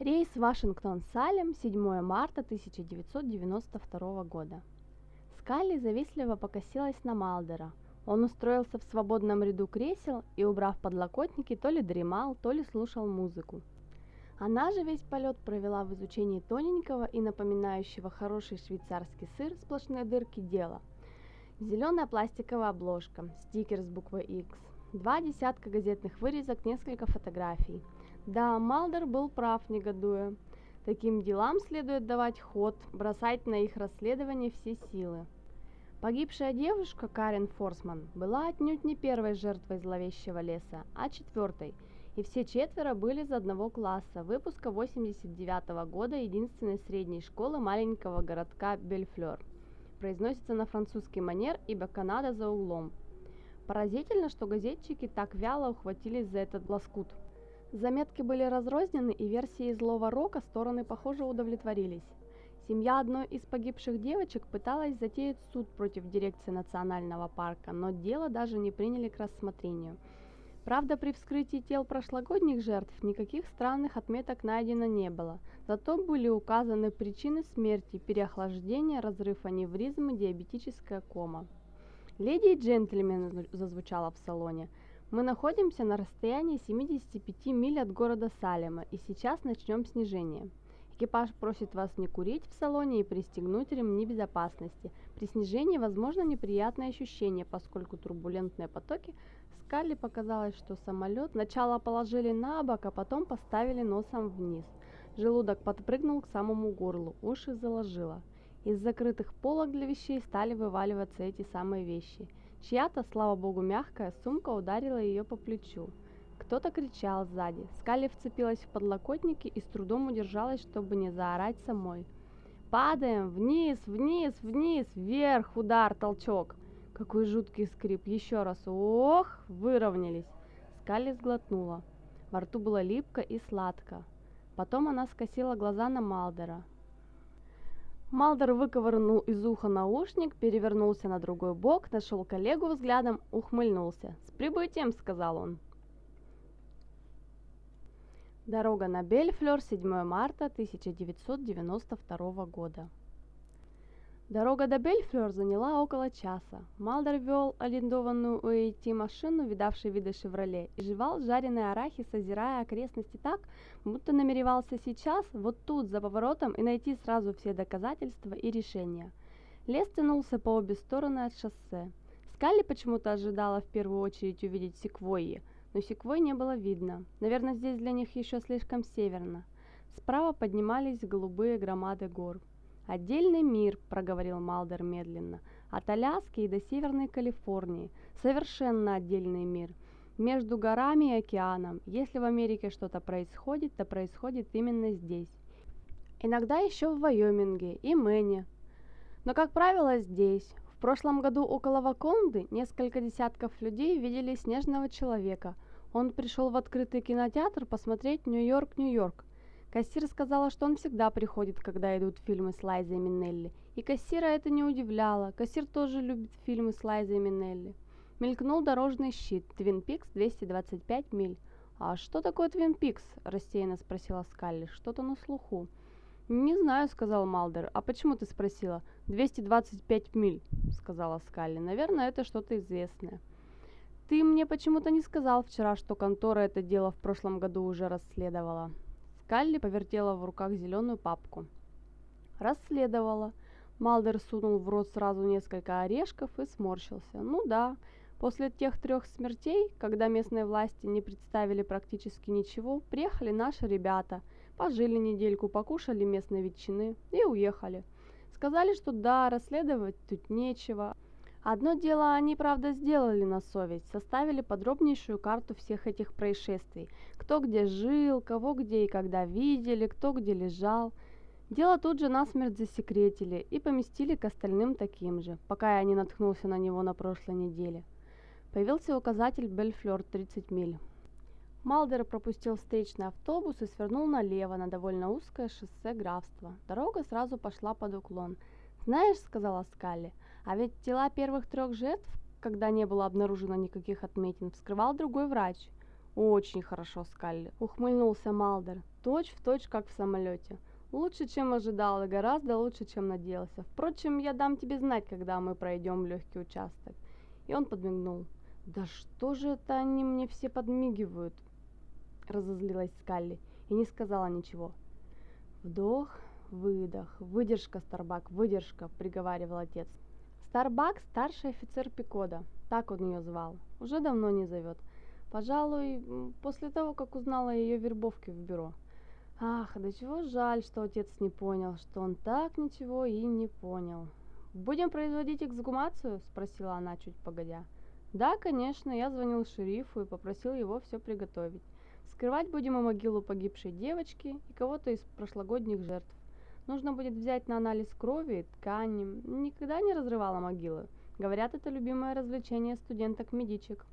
Рейс Вашингтон-Салем, 7 марта 1992 года. Скалли завистливо покосилась на Малдера. Он устроился в свободном ряду кресел и, убрав подлокотники, то ли дремал, то ли слушал музыку. Она же весь полет провела в изучении тоненького и напоминающего хороший швейцарский сыр сплошной дырки дела. Зеленая пластиковая обложка, стикер с буквой X, два десятка газетных вырезок, несколько фотографий. Да, Малдер был прав, негодуя. Таким делам следует давать ход, бросать на их расследование все силы. Погибшая девушка Карен Форсман была отнюдь не первой жертвой зловещего леса, а четвертой, и все четверо были из одного класса, выпуска 89 -го года единственной средней школы маленького городка Бельфлер. Произносится на французский манер, ибо Канада за углом. Поразительно, что газетчики так вяло ухватились за этот лоскут. Заметки были разрознены, и версии злого рока стороны, похоже, удовлетворились. Семья одной из погибших девочек пыталась затеять суд против дирекции национального парка, но дело даже не приняли к рассмотрению. Правда, при вскрытии тел прошлогодних жертв никаких странных отметок найдено не было, зато были указаны причины смерти, переохлаждение, разрыв аневризмы, диабетическая кома. «Леди и джентльмены», зазвучало в салоне, – «мы находимся на расстоянии 75 миль от города Салема, и сейчас начнем снижение». Экипаж просит вас не курить в салоне и пристегнуть ремни безопасности. При снижении возможно неприятное ощущение, поскольку турбулентные потоки Скалли показалось, что самолет сначала положили на бок, а потом поставили носом вниз. Желудок подпрыгнул к самому горлу, уши заложило. Из закрытых полок для вещей стали вываливаться эти самые вещи. Чья-то, слава богу, мягкая сумка ударила ее по плечу. Кто-то кричал сзади. Скали вцепилась в подлокотники и с трудом удержалась, чтобы не заорать самой. «Падаем! Вниз! Вниз! Вниз! Вверх! Удар! Толчок!» Какой жуткий скрип! Еще раз! Ох! Выровнялись! Скали сглотнула. Во рту было липко и сладко. Потом она скосила глаза на Малдера. Малдер выковырнул из уха наушник, перевернулся на другой бок, нашел коллегу взглядом, ухмыльнулся. «С прибытием!» — сказал он. Дорога на Бельфлер, 7 марта 1992 года. Дорога до Бельфлер заняла около часа. Малдер вел арендованную у AT машину, видавшей виды «Шевроле», и жевал жареный арахис, озирая окрестности так, будто намеревался сейчас, вот тут, за поворотом, и найти сразу все доказательства и решения. Лес тянулся по обе стороны от шоссе. Скалли почему-то ожидала в первую очередь увидеть секвойи – но секвой не было видно. Наверное, здесь для них еще слишком северно. Справа поднимались голубые громады гор. «Отдельный мир», — проговорил Малдер медленно, — «от Аляски и до Северной Калифорнии. Совершенно отдельный мир. Между горами и океаном. Если в Америке что-то происходит, то происходит именно здесь. Иногда еще в Вайоминге и Мэне. Но, как правило, здесь. В прошлом году около Ваконды несколько десятков людей видели снежного человека, он пришел в открытый кинотеатр посмотреть «Нью-Йорк, Нью-Йорк». Кассир сказала, что он всегда приходит, когда идут фильмы с Лайзой Минелли. И кассира это не удивляло. Кассир тоже любит фильмы с Лайзой Минелли. Мелькнул дорожный щит. Твин Пикс 225 миль. «А что такое Твин Пикс?» – рассеянно спросила Скалли. «Что-то на слуху». «Не знаю», – сказал Малдер. «А почему ты спросила?» «225 миль», – сказала Скалли. «Наверное, это что-то известное». Ты мне почему-то не сказал вчера, что контора это дело в прошлом году уже расследовала. Скалли повертела в руках зеленую папку. Расследовала. Малдер сунул в рот сразу несколько орешков и сморщился. Ну да, после тех трех смертей, когда местные власти не представили практически ничего, приехали наши ребята, пожили недельку, покушали местной ветчины и уехали. Сказали, что да, расследовать тут нечего, Одно дело они, правда, сделали на совесть, составили подробнейшую карту всех этих происшествий. Кто где жил, кого где и когда видели, кто где лежал. Дело тут же насмерть засекретили и поместили к остальным таким же, пока я не наткнулся на него на прошлой неделе. Появился указатель Бельфлёр 30 миль. Малдер пропустил встречный автобус и свернул налево на довольно узкое шоссе графства. Дорога сразу пошла под уклон. «Знаешь», — сказала Скалли, — а ведь тела первых трех жертв, когда не было обнаружено никаких отметин, вскрывал другой врач. «Очень хорошо, Скалли», — ухмыльнулся Малдер. «Точь в точь, как в самолете. Лучше, чем ожидал, и гораздо лучше, чем надеялся. Впрочем, я дам тебе знать, когда мы пройдем легкий участок». И он подмигнул. «Да что же это они мне все подмигивают?» Разозлилась Скалли и не сказала ничего. «Вдох, выдох, выдержка, Старбак, выдержка», — приговаривал отец. Старбак – старший офицер Пикода, так он ее звал, уже давно не зовет. Пожалуй, после того, как узнала о ее вербовке в бюро. Ах, да чего жаль, что отец не понял, что он так ничего и не понял. «Будем производить эксгумацию?» – спросила она чуть погодя. «Да, конечно, я звонил шерифу и попросил его все приготовить. Скрывать будем и могилу погибшей девочки и кого-то из прошлогодних жертв. Нужно будет взять на анализ крови ткани. Никогда не разрывала могилы. Говорят, это любимое развлечение студенток-медичек.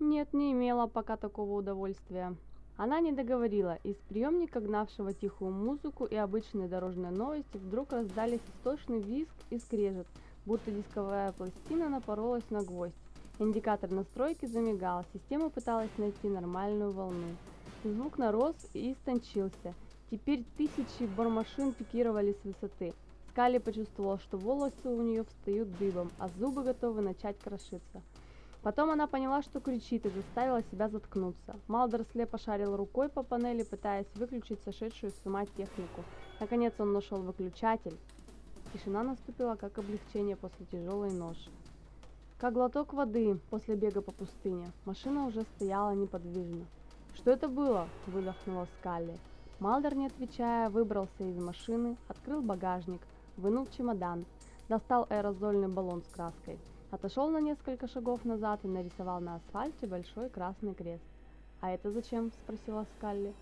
Нет, не имела пока такого удовольствия. Она не договорила. Из приемника, гнавшего тихую музыку и обычные дорожные новости, вдруг раздались истошный визг и скрежет, будто дисковая пластина напоролась на гвоздь. Индикатор настройки замигал, система пыталась найти нормальную волну. Звук нарос и истончился. Теперь тысячи бормашин пикировали с высоты. Скали почувствовала, что волосы у нее встают дыбом, а зубы готовы начать крошиться. Потом она поняла, что кричит, и заставила себя заткнуться. Малдер слепо шарил рукой по панели, пытаясь выключить сошедшую с ума технику. Наконец он нашел выключатель. Тишина наступила, как облегчение после тяжелой ноши. Как глоток воды после бега по пустыне. Машина уже стояла неподвижно. «Что это было?» – выдохнула Скалли. Малдер, не отвечая, выбрался из машины, открыл багажник, вынул чемодан, достал аэрозольный баллон с краской, отошел на несколько шагов назад и нарисовал на асфальте большой красный крест. «А это зачем?» – спросила Скалли.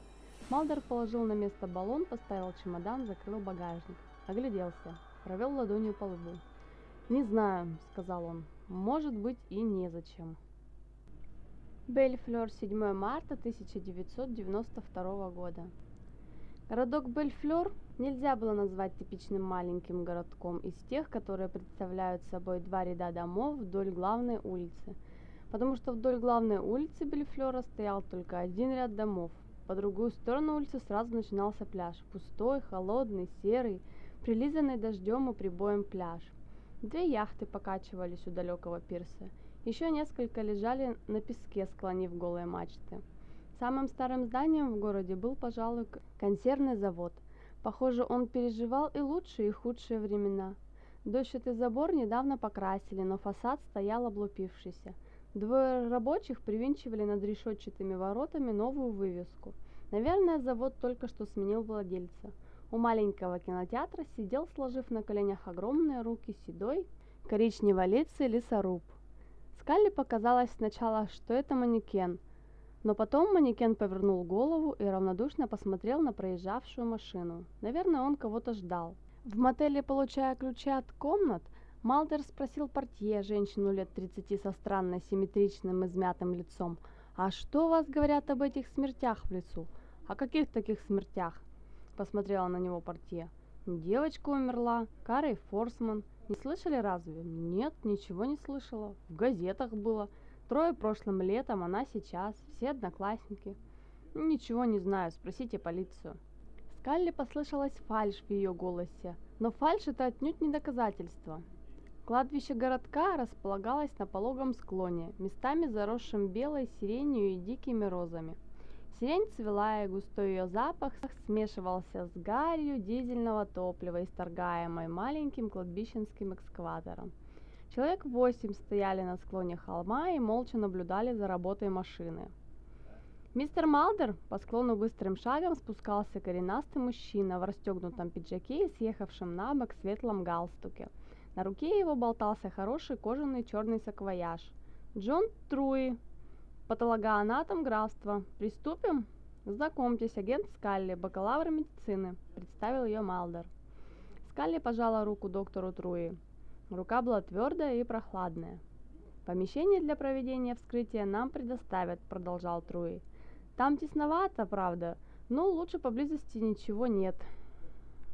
Малдер положил на место баллон, поставил чемодан, закрыл багажник. Огляделся, провел ладонью по лбу. «Не знаю», — сказал он, — «может быть и незачем». Бельфлёр, 7 марта 1992 года. Городок Бельфлёр нельзя было назвать типичным маленьким городком из тех, которые представляют собой два ряда домов вдоль главной улицы, потому что вдоль главной улицы Бельфлёра стоял только один ряд домов. По другую сторону улицы сразу начинался пляж, пустой, холодный, серый, прилизанный дождем и прибоем пляж. Две яхты покачивались у далекого пирса – еще несколько лежали на песке, склонив голые мачты. Самым старым зданием в городе был, пожалуй, консервный завод. Похоже, он переживал и лучшие, и худшие времена. Дощатый забор недавно покрасили, но фасад стоял облупившийся. Двое рабочих привинчивали над решетчатыми воротами новую вывеску. Наверное, завод только что сменил владельца. У маленького кинотеатра сидел, сложив на коленях огромные руки седой, коричневолицый лесоруб. Скалли показалось сначала, что это манекен, но потом манекен повернул голову и равнодушно посмотрел на проезжавшую машину. Наверное, он кого-то ждал. В мотеле, получая ключи от комнат, Малдер спросил портье, женщину лет 30 со странно симметричным измятым лицом, «А что вас говорят об этих смертях в лесу?» «О каких таких смертях?» Посмотрела на него портье. «Девочка умерла, Карой Форсман, не слышали разве? Нет, ничего не слышала. В газетах было. Трое прошлым летом, она сейчас. Все одноклассники. Ничего не знаю, спросите полицию. Скалли послышалась фальшь в ее голосе, но фальшь это отнюдь не доказательство. Кладбище городка располагалось на пологом склоне, местами заросшим белой сиренью и дикими розами. Сирень цвела, и густой ее запах смешивался с гарью дизельного топлива, исторгаемой маленьким кладбищенским экскаватором. Человек восемь стояли на склоне холма и молча наблюдали за работой машины. Мистер Малдер по склону быстрым шагом спускался коренастый мужчина в расстегнутом пиджаке и съехавшем на бок светлом галстуке. На руке его болтался хороший кожаный черный саквояж. Джон Труи, Патологоанатом графства. Приступим? Знакомьтесь, агент Скалли, бакалавр медицины, представил ее Малдер. Скалли пожала руку доктору Труи. Рука была твердая и прохладная. «Помещение для проведения вскрытия нам предоставят», — продолжал Труи. «Там тесновато, правда, но лучше поблизости ничего нет.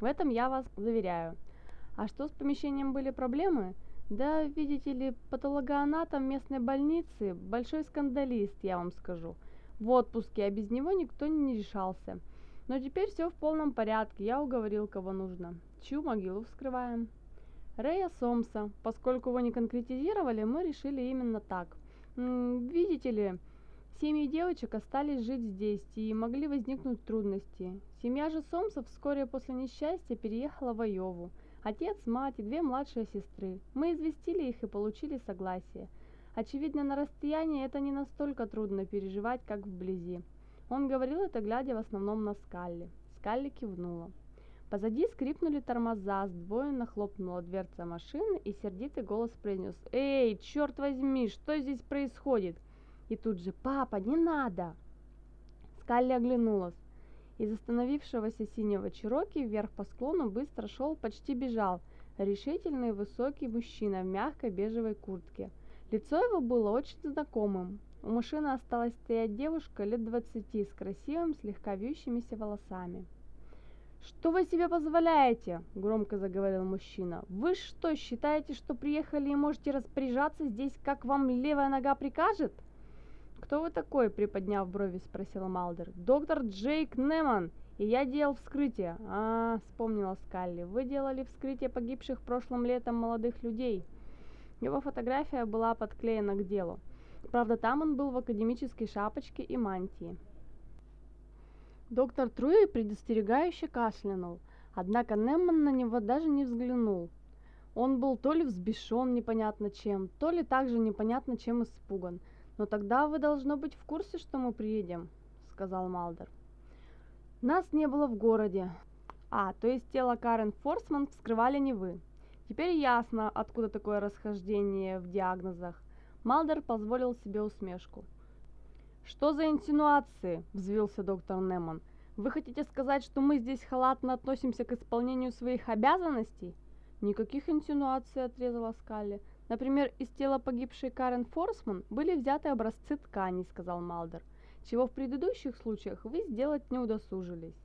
В этом я вас заверяю. А что с помещением были проблемы? Да, видите ли, патологоанатом местной больницы – большой скандалист, я вам скажу. в отпуске, а без него никто не решался. Но теперь все в полном порядке, я уговорил, кого нужно. Чью могилу вскрываем? Рэя Сомса. Поскольку его не конкретизировали, мы решили именно так. Видите ли, семьи девочек остались жить здесь, и могли возникнуть трудности. Семья же Сомсов вскоре после несчастья переехала в Айову. Отец, мать и две младшие сестры. Мы известили их и получили согласие. Очевидно, на расстоянии это не настолько трудно переживать, как вблизи. Он говорил это, глядя в основном на Скалли. Скалли кивнула. Позади скрипнули тормоза, сдвоенно хлопнула дверца машины, и сердитый голос произнес «Эй, черт возьми, что здесь происходит?» И тут же «Папа, не надо!» Скалли оглянулась. Из остановившегося синего Чироки вверх по склону быстро шел, почти бежал, решительный высокий мужчина в мягкой бежевой куртке. Лицо его было очень знакомым. У машины осталась стоять девушка лет двадцати с красивым, слегка вьющимися волосами. «Что вы себе позволяете?» – громко заговорил мужчина. «Вы что, считаете, что приехали и можете распоряжаться здесь, как вам левая нога прикажет?» «Кто вы такой?» – приподняв брови, спросил Малдер. «Доктор Джейк Неман, и я делал вскрытие». «А, – вспомнила Скалли, – вы делали вскрытие погибших прошлым летом молодых людей». Его фотография была подклеена к делу. Правда, там он был в академической шапочке и мантии. Доктор Труи предостерегающе кашлянул, однако Немман на него даже не взглянул. Он был то ли взбешен непонятно чем, то ли также непонятно чем испуган. «Но тогда вы должно быть в курсе, что мы приедем», — сказал Малдер. «Нас не было в городе. А, то есть тело Карен Форсман вскрывали не вы. Теперь ясно, откуда такое расхождение в диагнозах». Малдер позволил себе усмешку. «Что за инсинуации?» – взвился доктор Неман. «Вы хотите сказать, что мы здесь халатно относимся к исполнению своих обязанностей?» «Никаких инсинуаций», – отрезала Скалли. «Например, из тела погибшей Карен Форсман были взяты образцы тканей», – сказал Малдер, «чего в предыдущих случаях вы сделать не удосужились».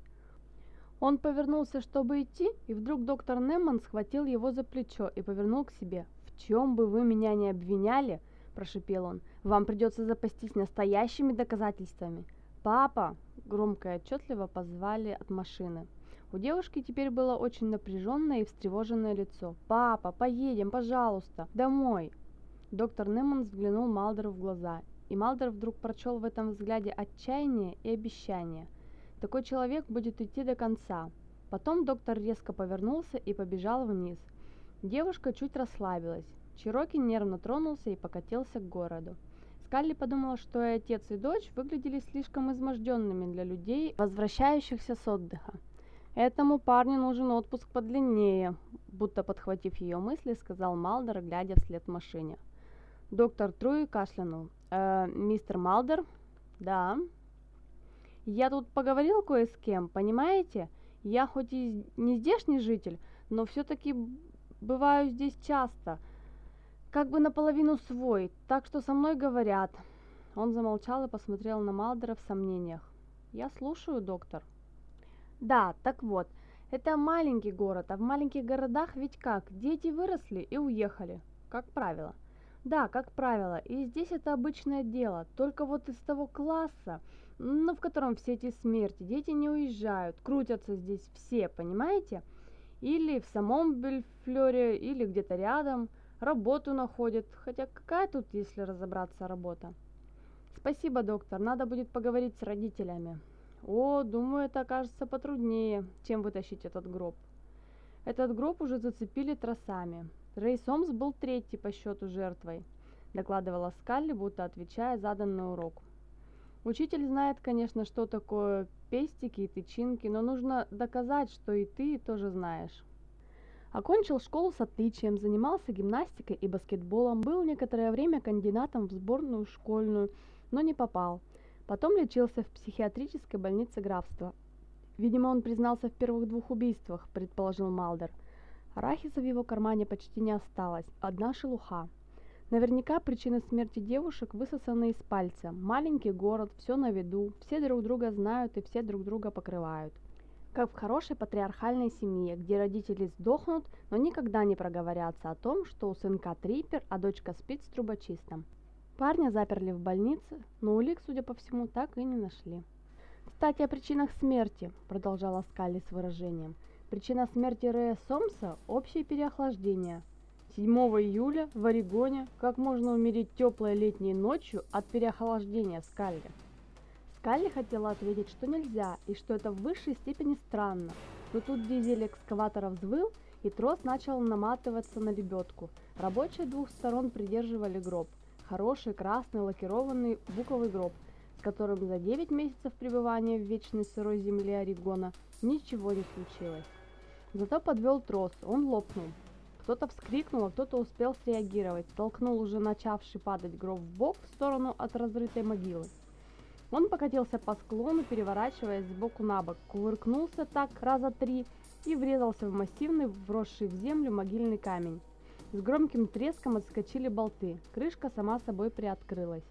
Он повернулся, чтобы идти, и вдруг доктор Неман схватил его за плечо и повернул к себе. «В чем бы вы меня ни обвиняли, прошипел он. «Вам придется запастись настоящими доказательствами». «Папа!» – громко и отчетливо позвали от машины. У девушки теперь было очень напряженное и встревоженное лицо. «Папа, поедем, пожалуйста, домой!» Доктор Неман взглянул Малдеру в глаза, и Малдер вдруг прочел в этом взгляде отчаяние и обещание. Такой человек будет идти до конца. Потом доктор резко повернулся и побежал вниз. Девушка чуть расслабилась. Чироки нервно тронулся и покатился к городу. Скалли подумала, что и отец, и дочь выглядели слишком изможденными для людей, возвращающихся с отдыха. «Этому парню нужен отпуск подлиннее», будто подхватив ее мысли, сказал Малдер, глядя вслед машине. Доктор Труи кашлянул. «Э, «Мистер Малдер?» «Да». «Я тут поговорил кое с кем, понимаете? Я хоть и не здешний житель, но все-таки бываю здесь часто как бы наполовину свой, так что со мной говорят». Он замолчал и посмотрел на Малдера в сомнениях. «Я слушаю, доктор». «Да, так вот, это маленький город, а в маленьких городах ведь как, дети выросли и уехали, как правило». Да, как правило, и здесь это обычное дело, только вот из того класса, ну, в котором все эти смерти, дети не уезжают, крутятся здесь все, понимаете? Или в самом Бельфлёре, или где-то рядом – работу находит. Хотя какая тут, если разобраться, работа? Спасибо, доктор, надо будет поговорить с родителями. О, думаю, это окажется потруднее, чем вытащить этот гроб. Этот гроб уже зацепили тросами. Рэй Сомс был третий по счету жертвой, докладывала Скалли, будто отвечая заданный урок. Учитель знает, конечно, что такое пестики и тычинки, но нужно доказать, что и ты тоже знаешь. Окончил школу с отличием, занимался гимнастикой и баскетболом, был некоторое время кандидатом в сборную школьную, но не попал. Потом лечился в психиатрической больнице графства. Видимо, он признался в первых двух убийствах, предположил Малдер. Арахиса в его кармане почти не осталось, одна шелуха. Наверняка причины смерти девушек высосаны из пальца. Маленький город, все на виду, все друг друга знают и все друг друга покрывают как в хорошей патриархальной семье, где родители сдохнут, но никогда не проговорятся о том, что у сынка трипер, а дочка спит с трубочистом. Парня заперли в больнице, но улик, судя по всему, так и не нашли. «Кстати, о причинах смерти», – продолжала Скалли с выражением. «Причина смерти Рэя Сомса – общее переохлаждение. 7 июля в Орегоне как можно умереть теплой летней ночью от переохлаждения Скалли?» Скалли хотела ответить, что нельзя, и что это в высшей степени странно. Но тут дизель экскаватора взвыл, и трос начал наматываться на лебедку. Рабочие двух сторон придерживали гроб. Хороший красный лакированный буковый гроб, с которым за 9 месяцев пребывания в вечной сырой земле Орегона ничего не случилось. Зато подвел трос, он лопнул. Кто-то вскрикнул, а кто-то успел среагировать, толкнул уже начавший падать гроб в бок в сторону от разрытой могилы. Он покатился по склону, переворачиваясь сбоку на бок, кувыркнулся так раза три и врезался в массивный, вросший в землю могильный камень. С громким треском отскочили болты, крышка сама собой приоткрылась.